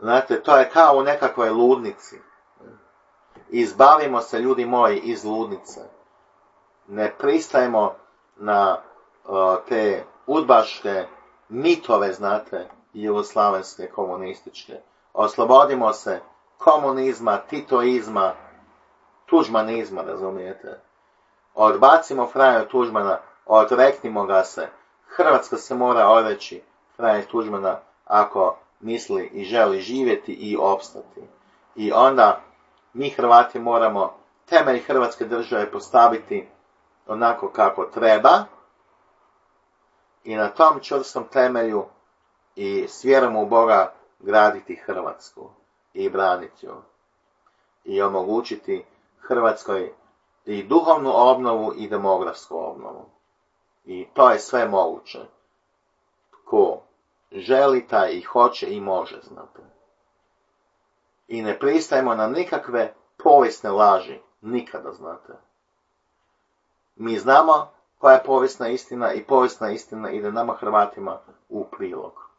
Znate, to je kao u nekakvoj ludnici. Izbavimo se, ljudi moji, iz ludnice. Ne pristajemo na te udbaške mitove, znate, jugoslavenske, komunističke. Oslobodimo se komunizma, titoizma, tužmanizma, razumijete. Odbacimo Franjo Tužmana, odreknimo ga se. Hrvatska se mora odreći Franjo Tužmana ako misli i želi živjeti i opstati. I onda mi Hrvati moramo temelj Hrvatske države postaviti onako kako treba i na tom čvrstom temelju i s vjerom u Boga graditi Hrvatsku i braniti ju i omogućiti Hrvatskoj i duhovnu obnovu i demografsku obnovu. I to je sve moguće. Ko želi, taj i hoće i može, znate. I ne pristajemo na nikakve povijesne laži, nikada, znate. Mi znamo koja je povijesna istina i povijesna istina ide nama Hrvatima u prilog.